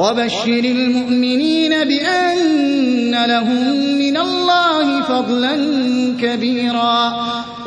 وبشر المؤمنين بأن لهم من الله فضلا كبيرا.